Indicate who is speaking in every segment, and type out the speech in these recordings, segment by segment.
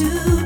Speaker 1: to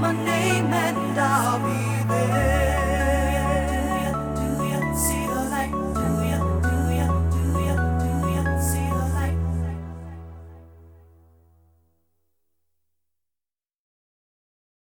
Speaker 1: my name and be